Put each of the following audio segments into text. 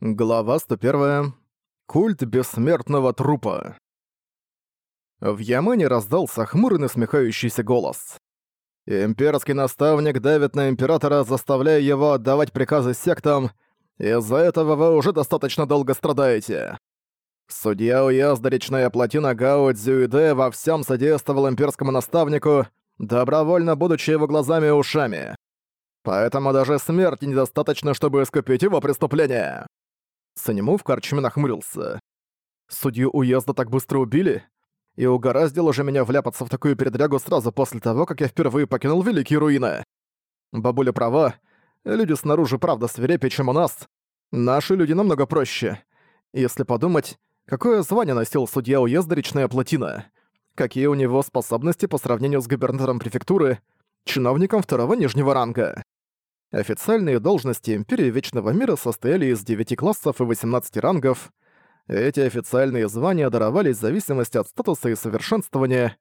Глава 101. Культ бессмертного трупа. В Ямане раздался хмурый насмехающийся голос. «Имперский наставник давит на Императора, заставляя его отдавать приказы сектам. Из-за этого вы уже достаточно долго страдаете. Судья уезда Речная Плотина Гао Цзюиде во всем содействовал имперскому наставнику, добровольно будучи его глазами и ушами. Поэтому даже смерти недостаточно, чтобы искупить его преступление. Санему в корчме нахмурился. Судью уезда так быстро убили? И угораздило же меня вляпаться в такую передрягу сразу после того, как я впервые покинул Великие Руины. Бабуля права, люди снаружи правда свирепее, чем у нас. Наши люди намного проще. Если подумать, какое звание носил судья уезда Речная Плотина? Какие у него способности по сравнению с губернатором префектуры, чиновником второго нижнего ранга? Официальные должности Империи Вечного Мира состояли из 9 классов и 18 рангов. Эти официальные звания даровались в зависимости от статуса и совершенствования.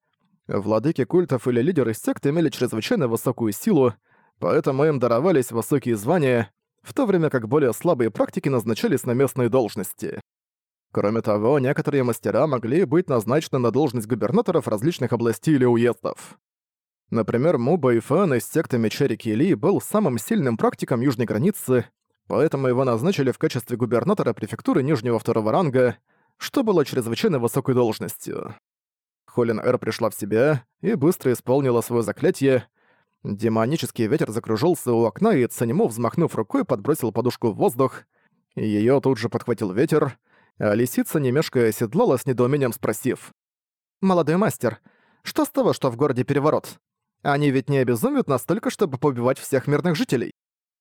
Владыки культов или лидеры сект имели чрезвычайно высокую силу, поэтому им даровались высокие звания, в то время как более слабые практики назначались на местные должности. Кроме того, некоторые мастера могли быть назначены на должность губернаторов различных областей или уездов. Например, Му Бэйфэн из секты Меча Реки Ли был самым сильным практиком южной границы, поэтому его назначили в качестве губернатора префектуры нижнего второго ранга, что было чрезвычайно высокой должностью. Холин Эр пришла в себя и быстро исполнила свое заклятие. Демонический ветер закружился у окна, и Цанимо, взмахнув рукой, подбросил подушку в воздух. Её тут же подхватил ветер, а лисица её оседлала с недоумением, спросив. «Молодой мастер, что с того, что в городе переворот? Они ведь не обезумят настолько, чтобы побивать всех мирных жителей.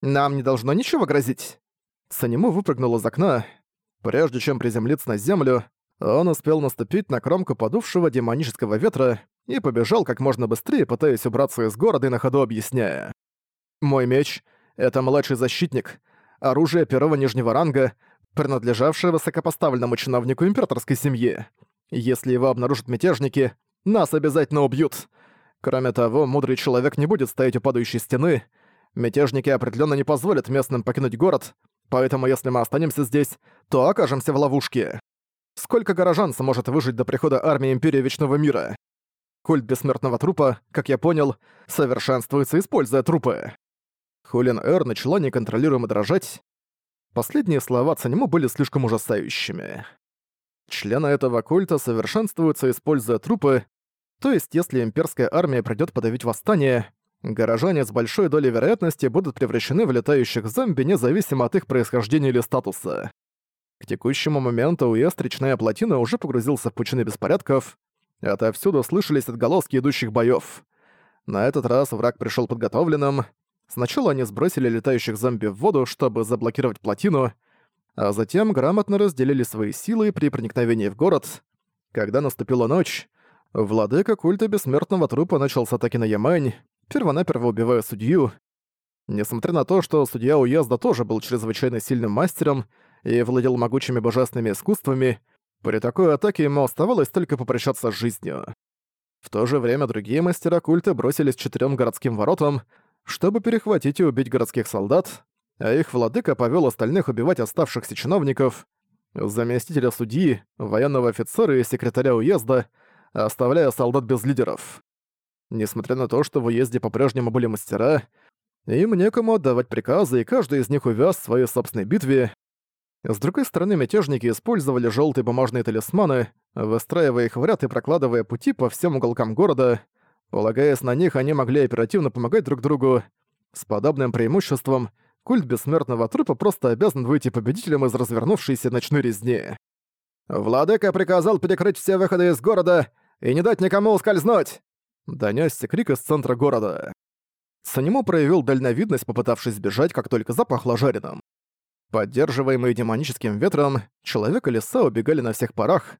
Нам не должно ничего грозить». Санему выпрыгнул из окна. Прежде чем приземлиться на землю, он успел наступить на кромку подувшего демонического ветра и побежал как можно быстрее, пытаясь убраться из города и на ходу объясняя. «Мой меч — это младший защитник, оружие первого нижнего ранга, принадлежавшее высокопоставленному чиновнику императорской семьи. Если его обнаружат мятежники, нас обязательно убьют. Кроме того, мудрый человек не будет стоять у падающей стены. Мятежники определенно не позволят местным покинуть город, поэтому если мы останемся здесь, то окажемся в ловушке. Сколько горожан сможет выжить до прихода армии Империи Вечного Мира? Культ бессмертного трупа, как я понял, совершенствуется, используя трупы. Хулин Эр начала неконтролируемо дрожать. Последние слова Цанему были слишком ужасающими. Члены этого культа совершенствуются, используя трупы, то есть, если имперская армия придёт подавить восстание, горожане с большой долей вероятности будут превращены в летающих зомби независимо от их происхождения или статуса. К текущему моменту уезд Речная Плотина уже погрузился в пучины беспорядков, отовсюду слышались отголоски идущих боёв. На этот раз враг пришёл подготовленным. Сначала они сбросили летающих зомби в воду, чтобы заблокировать плотину, а затем грамотно разделили свои силы при проникновении в город. Когда наступила ночь, Владыка культа бессмертного трупа начал с атаки на Ямань, первонаперво убивая судью. Несмотря на то, что судья уезда тоже был чрезвычайно сильным мастером и владел могучими божественными искусствами, при такой атаке ему оставалось только попрощаться с жизнью. В то же время другие мастера культа бросились четырем городским воротам, чтобы перехватить и убить городских солдат, а их владыка повел остальных убивать оставшихся чиновников, заместителя судьи, военного офицера и секретаря уезда — оставляя солдат без лидеров. Несмотря на то, что в уезде по-прежнему были мастера, им некому отдавать приказы, и каждый из них увяз в своей собственной битве. С другой стороны, мятежники использовали желтые бумажные талисманы, выстраивая их в ряд и прокладывая пути по всем уголкам города. Полагаясь на них, они могли оперативно помогать друг другу. С подобным преимуществом культ бессмертного трупа просто обязан выйти победителем из развернувшейся ночной резни. «Владыка приказал перекрыть все выходы из города и не дать никому ускользнуть!» Донёсся крик из центра города. Санему проявил дальновидность, попытавшись сбежать, как только запахло жареным. Поддерживаемые демоническим ветром, человек и леса убегали на всех парах,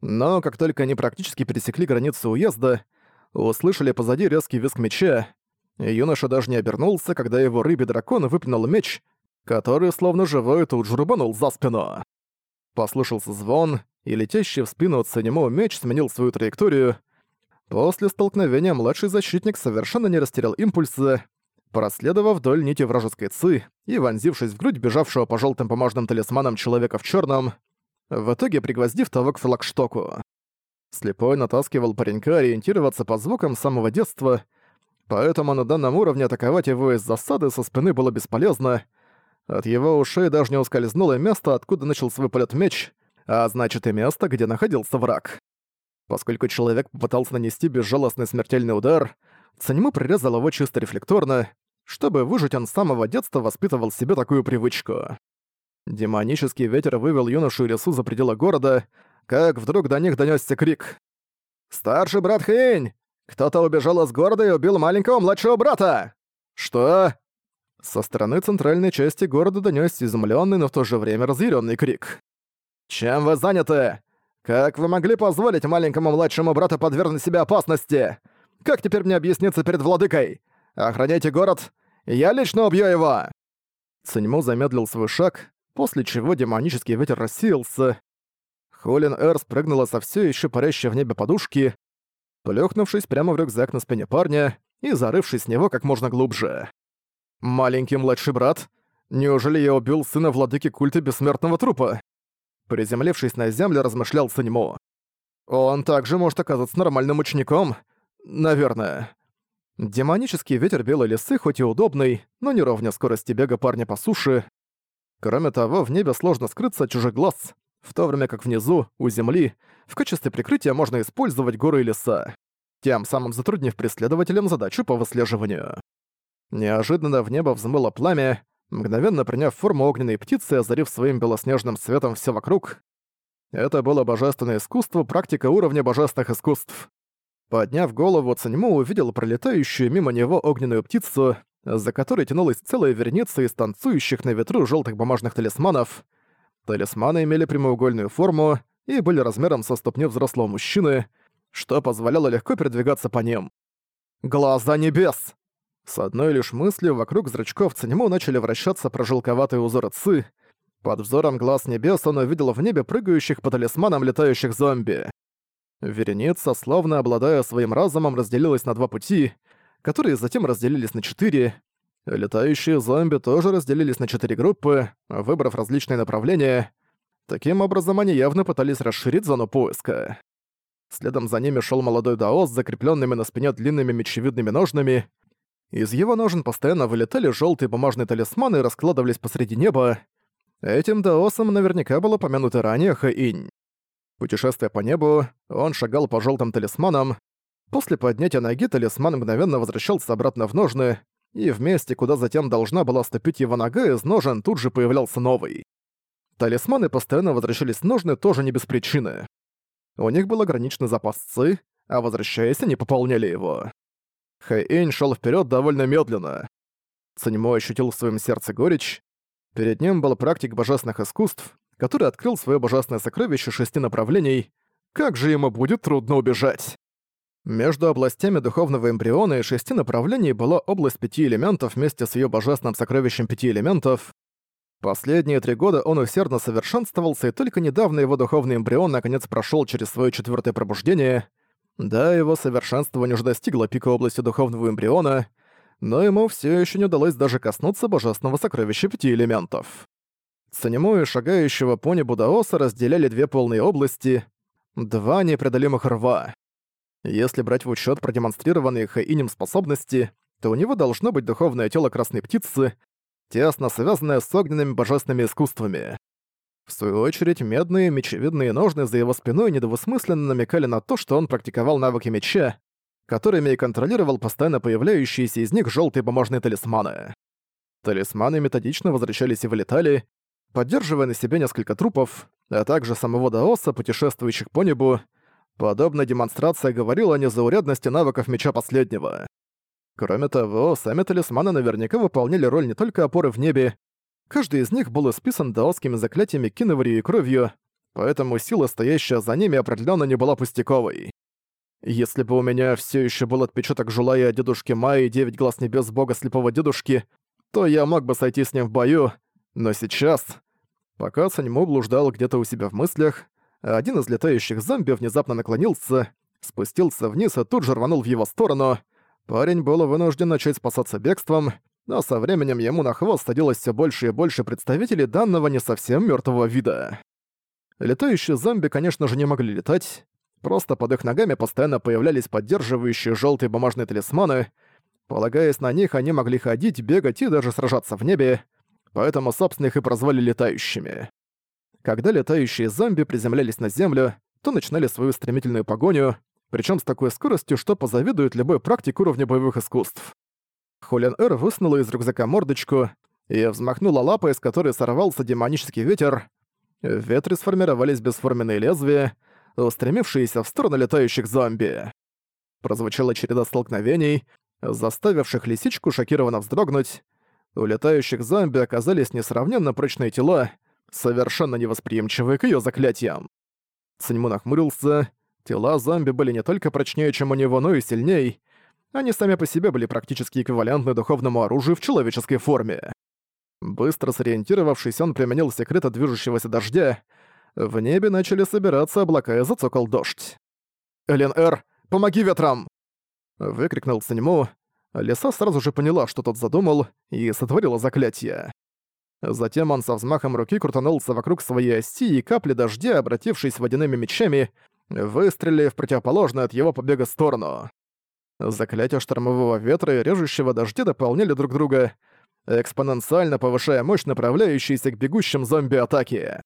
но как только они практически пересекли границу уезда, услышали позади резкий визг меча, юноша даже не обернулся, когда его рыбий дракон выплюнул меч, который, словно живой, тут же рубанул за спину. Послышался звон, и летящий в спину от Санему меч сменил свою траекторию. После столкновения младший защитник совершенно не растерял импульса. проследовав вдоль нити вражеской ци и вонзившись в грудь бежавшего по желтым бумажным талисманам человека в черном, в итоге пригвоздив того к флагштоку. Слепой натаскивал паренька ориентироваться по звукам с самого детства, поэтому на данном уровне атаковать его из засады со спины было бесполезно. От его ушей даже не ускользнуло место, откуда начал свой полет меч, а значит и место, где находился враг. Поскольку человек попытался нанести безжалостный смертельный удар, Цаньму прирезал его чисто рефлекторно, чтобы выжить он с самого детства воспитывал себе такую привычку. Демонический ветер вывел юношу и лесу за пределы города, как вдруг до них донёсся крик. «Старший брат Хэнь! Кто-то убежал из города и убил маленького младшего брата!» «Что?» Со стороны центральной части города донёсся изумлённый, но в то же время разъярённый крик. «Чем вы заняты? Как вы могли позволить маленькому младшему брату подвергнуть себя опасности? Как теперь мне объясниться перед владыкой? Охраняйте город, я лично убью его!» Циньму замедлил свой шаг, после чего демонический ветер рассеялся. Холин Эр спрыгнула со все еще парящей в небе подушки, плюхнувшись прямо в рюкзак на спине парня и зарывшись в него как можно глубже. «Маленький младший брат? Неужели я убил сына владыки культа бессмертного трупа?» Приземлившись на землю, размышлял Санему. «Он также может оказаться нормальным учеником? Наверное». Демонический ветер белой лисы хоть и удобный, но не ровня скорости бега парня по суше. Кроме того, в небе сложно скрыться от чужих глаз, в то время как внизу, у земли, в качестве прикрытия можно использовать горы и леса, тем самым затруднив преследователям задачу по выслеживанию. Неожиданно в небо взмыло пламя, мгновенно приняв форму огненной птицы, озарив своим белоснежным светом все вокруг. Это было божественное искусство, практика уровня божественных искусств. Подняв голову, Циньму увидел пролетающую мимо него огненную птицу, за которой тянулась целая верница из танцующих на ветру желтых бумажных талисманов. Талисманы имели прямоугольную форму и были размером со ступню взрослого мужчины, что позволяло легко передвигаться по ним. «Глаза небес!» С одной лишь мыслью вокруг зрачков Циньму начали вращаться прожилковатые узоры ци. Под взором глаз небес он увидел в небе прыгающих по талисманам летающих зомби. Вереница, словно обладая своим разумом, разделилась на два пути, которые затем разделились на четыре. Летающие зомби тоже разделились на четыре группы, выбрав различные направления. Таким образом, они явно пытались расширить зону поиска. Следом за ними шел молодой даос с на спине длинными мечевидными ножнами, из его ножен постоянно вылетали желтые бумажные талисманы и раскладывались посреди неба. Этим даосом наверняка было помянуто ранее Хаинь. Путешествуя по небу, он шагал по желтым талисманам. После поднятия ноги талисман мгновенно возвращался обратно в ножны, и в месте, куда затем должна была ступить его нога, из ножен тут же появлялся новый. Талисманы постоянно возвращались в ножны тоже не без причины. У них был ограниченный запас ци, а возвращаясь, они пополняли его. Хэйэнь шел вперед довольно медленно. Цанимо ощутил в своем сердце горечь. Перед ним был практик божественных искусств, который открыл свое божественное сокровище шести направлений. Как же ему будет трудно убежать? Между областями духовного эмбриона и шести направлений была область пяти элементов вместе с ее божественным сокровищем пяти элементов. Последние три года он усердно совершенствовался, и только недавно его духовный эмбрион наконец прошел через свое четвертое пробуждение. Да, его совершенствование уже достигло пика области духовного эмбриона, но ему все еще не удалось даже коснуться божественного сокровища пяти элементов. Санему и шагающего пони Будаоса разделяли две полные области, два непреодолимых рва. Если брать в учет продемонстрированные Хаинем способности, то у него должно быть духовное тело Красной Птицы, тесно связанное с огненными божественными искусствами. В свою очередь, медные мечевидные ножны за его спиной недовысмысленно намекали на то, что он практиковал навыки меча, которыми и контролировал постоянно появляющиеся из них желтые бумажные талисманы. Талисманы методично возвращались и вылетали, поддерживая на себе несколько трупов, а также самого Даоса, путешествующих по небу. Подобная демонстрация говорила о незаурядности навыков меча последнего. Кроме того, сами талисманы наверняка выполняли роль не только опоры в небе, Каждый из них был исписан даосскими заклятиями киноварью и кровью, поэтому сила, стоящая за ними, определенно не была пустяковой. Если бы у меня все еще был отпечаток Жулая дедушки Майи и девять глаз небес бога слепого дедушки, то я мог бы сойти с ним в бою, но сейчас... Пока Саньму блуждал где-то у себя в мыслях, один из летающих зомби внезапно наклонился, спустился вниз и тут же рванул в его сторону. Парень был вынужден начать спасаться бегством, но со временем ему на хвост садилось все больше и больше представителей данного не совсем мертвого вида. Летающие зомби, конечно же, не могли летать, просто под их ногами постоянно появлялись поддерживающие желтые бумажные талисманы. Полагаясь на них, они могли ходить, бегать и даже сражаться в небе, поэтому, собственно, их и прозвали летающими. Когда летающие зомби приземлялись на землю, то начинали свою стремительную погоню, причем с такой скоростью, что позавидует любой практик уровня боевых искусств. Холлен Эр высунула из рюкзака мордочку и взмахнула лапой, с которой сорвался демонический ветер. В ветре сформировались бесформенные лезвия, устремившиеся в сторону летающих зомби. Прозвучала череда столкновений, заставивших лисичку шокированно вздрогнуть. У летающих зомби оказались несравненно прочные тела, совершенно невосприимчивые к её заклятиям. Циньму нахмурился. Тела зомби были не только прочнее, чем у него, но и сильней. Они сами по себе были практически эквивалентны духовному оружию в человеческой форме. Быстро сориентировавшись, он применил секрет движущегося дождя. В небе начали собираться облака и зацокал дождь. «Элен Эр, помоги ветрам!» Выкрикнул Циньму. Лиса сразу же поняла, что тот задумал, и сотворила заклятие. Затем он со взмахом руки крутанулся вокруг своей оси, и капли дождя, обратившись водяными мечами, выстрелили в противоположную от его побега сторону. Заклятия штормового ветра и режущего дождя дополняли друг друга, экспоненциально повышая мощь, направляющейся к бегущим зомби-атаке.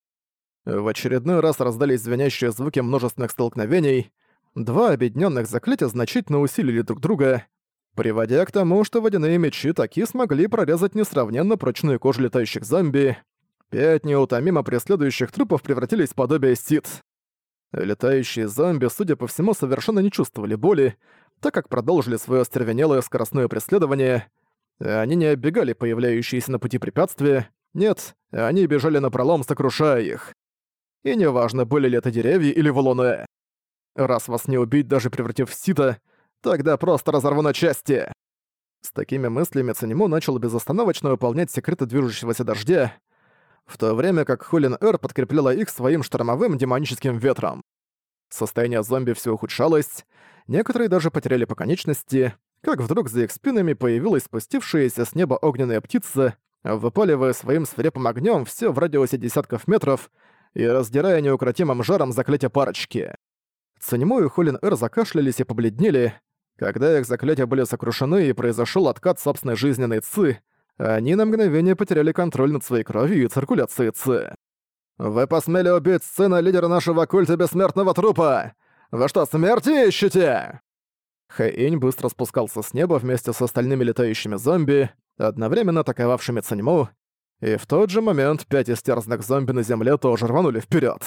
В очередной раз раздались звенящие звуки множественных столкновений. Два объединенных заклятия значительно усилили друг друга, приводя к тому, что водяные мечи таки смогли прорезать несравненно прочную кожу летающих зомби. Пять неутомимо преследующих трупов превратились в подобие сит. Летающие зомби, судя по всему, совершенно не чувствовали боли, так как продолжили свое остервенелое скоростное преследование. Они не оббегали появляющиеся на пути препятствия, нет, они бежали напролом, сокрушая их. И неважно, были ли это деревья или валуны. Раз вас не убить, даже превратив в сито, Тогда просто разорву на части!» С такими мыслями Цанимо начал безостановочно выполнять секреты движущегося дождя, в то время как Холин Эр подкрепляла их своим штормовым демоническим ветром. Состояние зомби все ухудшалось, некоторые даже потеряли по конечности, как вдруг за их спинами появилась спустившаяся с неба огненная птица, выпаливая своим свирепым огнем все в радиусе десятков метров и раздирая неукротимым жаром заклятия парочки. Цанимо и Холин Эр закашлялись и побледнели, когда их заклятия были сокрушены и произошел откат собственной жизненной ци, они на мгновение потеряли контроль над своей кровью и циркуляцией ци. «Вы посмели убить сына лидера нашего культа бессмертного трупа! Вы что, смерти ищете?» Хэйнь быстро спускался с неба вместе с остальными летающими зомби, одновременно атаковавшими Цаньму, и в тот же момент пять истерзанных зомби на земле тоже рванули вперед.